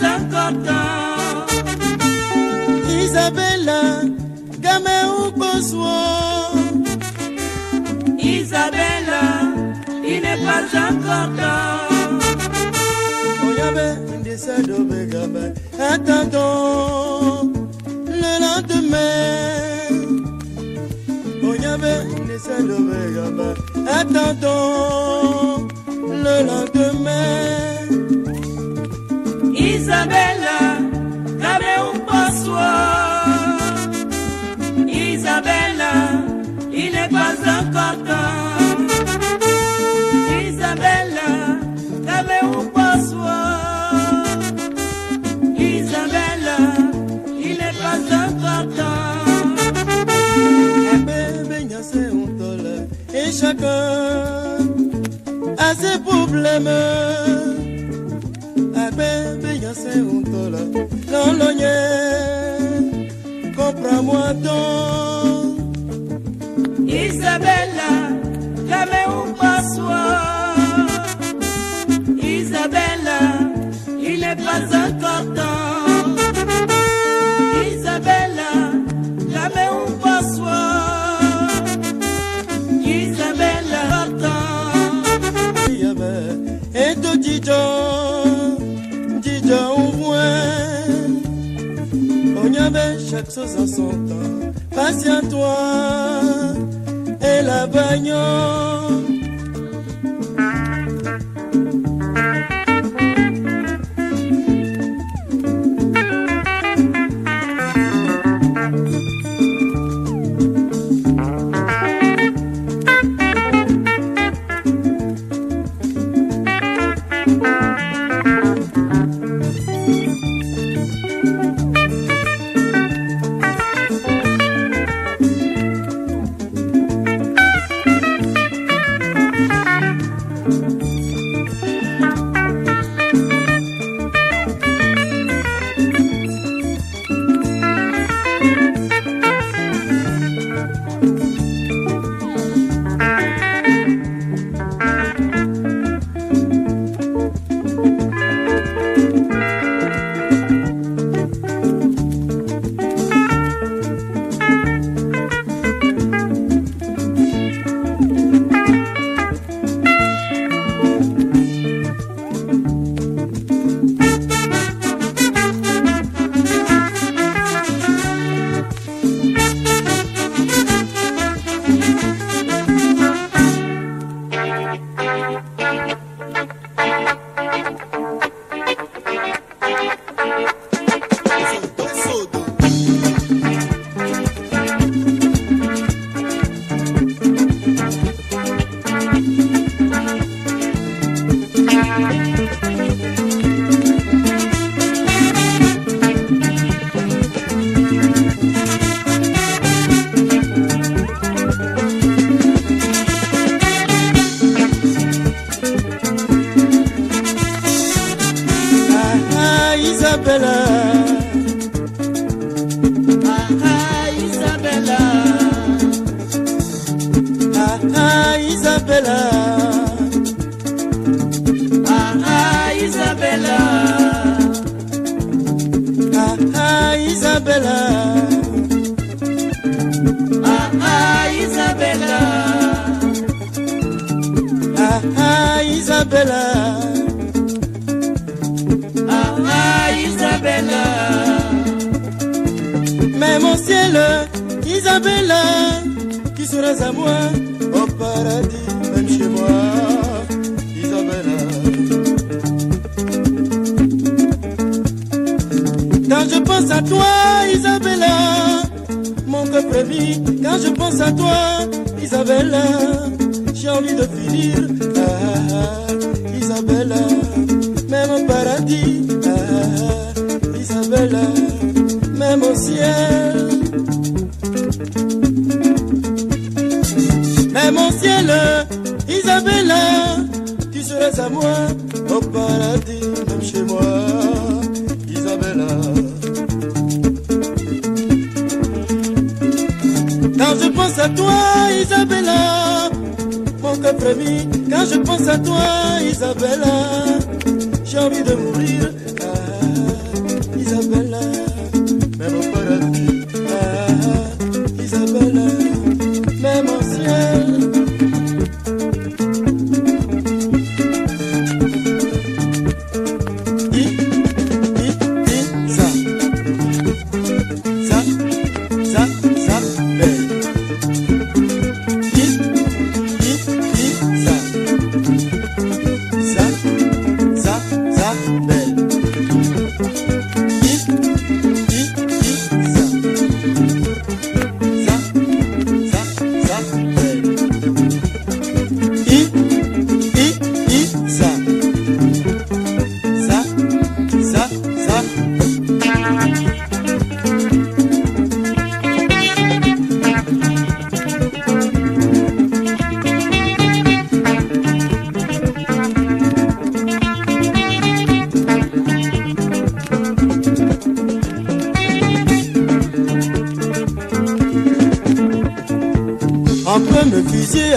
temps. Isabella, ou besoin. Isabella, il n'est pas encore temps. Oyabe, au gamin. Attendons le lendemain. Oyabe, au gamin. Attendons le lendemain. Isabella, gamin ou bonsoir. Isabella, il n'est pas encore temps. Isabella, gamin ou bonsoir. Isabella, il n'est pas encore temps. Bébé, c'est un. Et chacun a ses problèmes. Bébé, y'a un tole. Non, non, comprends-moi donc. Isabella, gamin ou bonsoir. Isabella, il n'est pas encore temps. Chaque chose en. Patiente-toi et la bagnole. Isabella. ah, Isabella, Ah, ah, Isabella. ah, Isabella. Ah, ah, Isabella. Ah, Isabella, Mais mon ciel, Isabella, qui seras à moi? Même chez moi, Isabella. Quand je pense à toi, Isabella, mon cœur frémit. Quand je pense à toi, Isabella, j'ai envie de finir. Ah, Isabella, même au paradis. Ah, Isabella, même au ciel. Isabella, tu seras à moi au paradis, même chez moi, Isabella. Quand je pense à toi, Isabella, mon cœur frémit. Quand je pense à toi, Isabella, j'ai envie de mourir.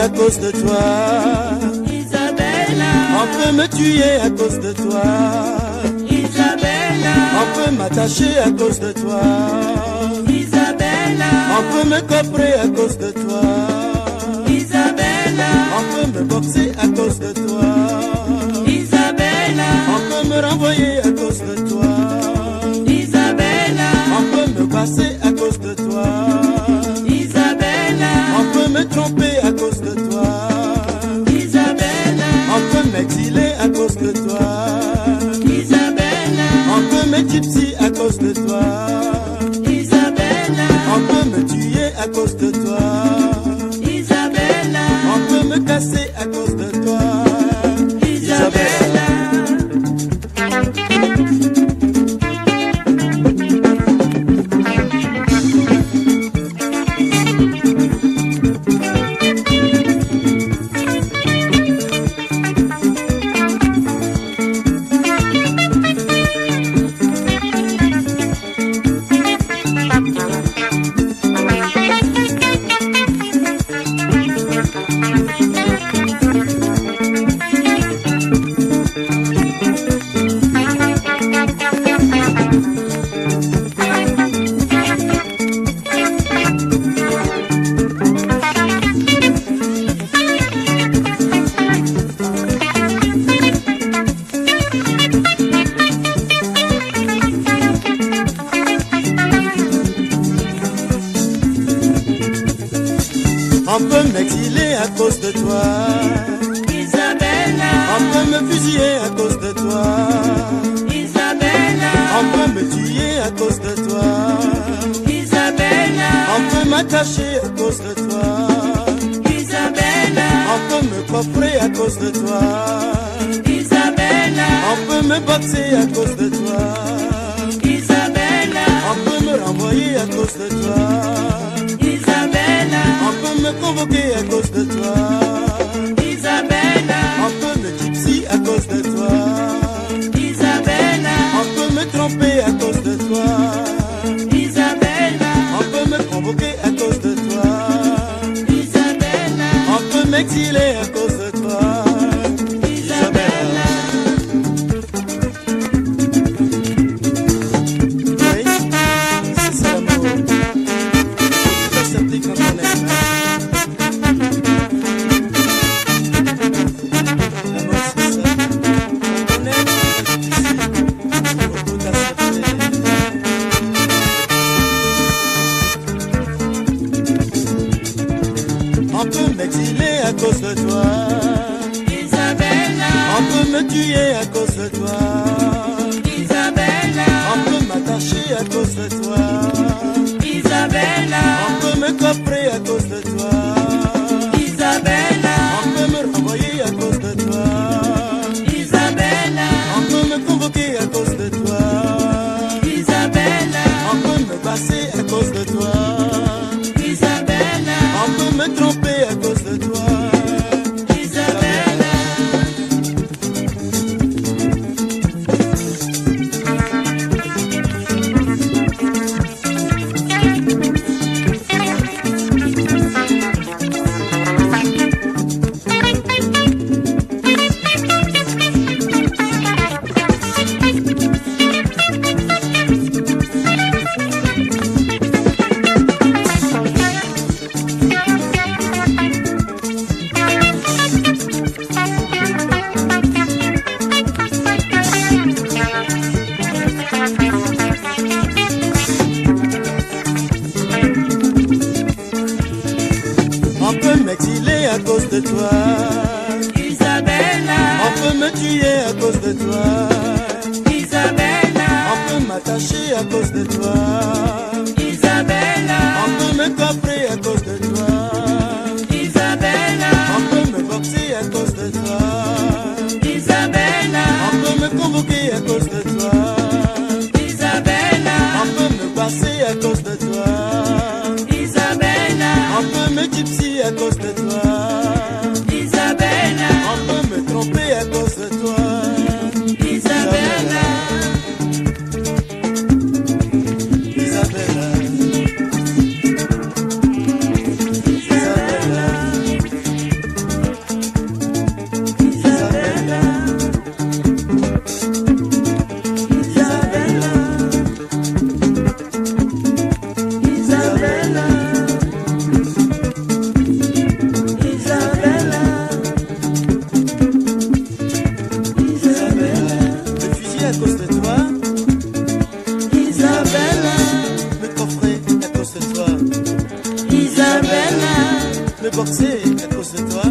À cause de toi. Isabella, On peut me tuer à cause de toi. Isabella, On peut m'attacher à cause de toi. Isabella, On peut me coprer à cause de toi. Isabella, On peut me boxer à cause de toi. Isabella, On peut me renvoyer à cause de toi. Isabella, On peut me passer à cause de toi. Gypsy à cause de toi. Isabella, On peut me tuer à cause de On peut m'exiler à cause de toi. Isabella, On peut me fusiller à cause de toi. Isabella, On peut me tuer à cause de toi. Isabella, On peut m'attacher à cause de toi. Isabella, On peut me coffrer à cause de toi. Isabella, On peut me boxer à cause de toi. Isabella, On peut me renvoyer à cause de toi. Me convoquer à cause de toi. Isabella, On peut me gypsy à cause de toi. Isabella, On peut me tromper à cause de toi. Isabella, On peut me convoquer à cause de toi. Isabella, On peut m'exiler à cause de toi. Isabella, Oui, me coffrer à cause de toi. Isabella, On peut me renvoyer à cause de toi. Isabella, On peut me convoquer à cause de toi. Isabella, On peut me passer à cause de toi. Isabella, On peut me tromper de toi. Isabella, On peut me tuer à cause de toi. Isabella, On peut m'attacher à cause de toi. Isabelle, me coffrer à cause de toi, Isabelle, me boxer à cause de toi,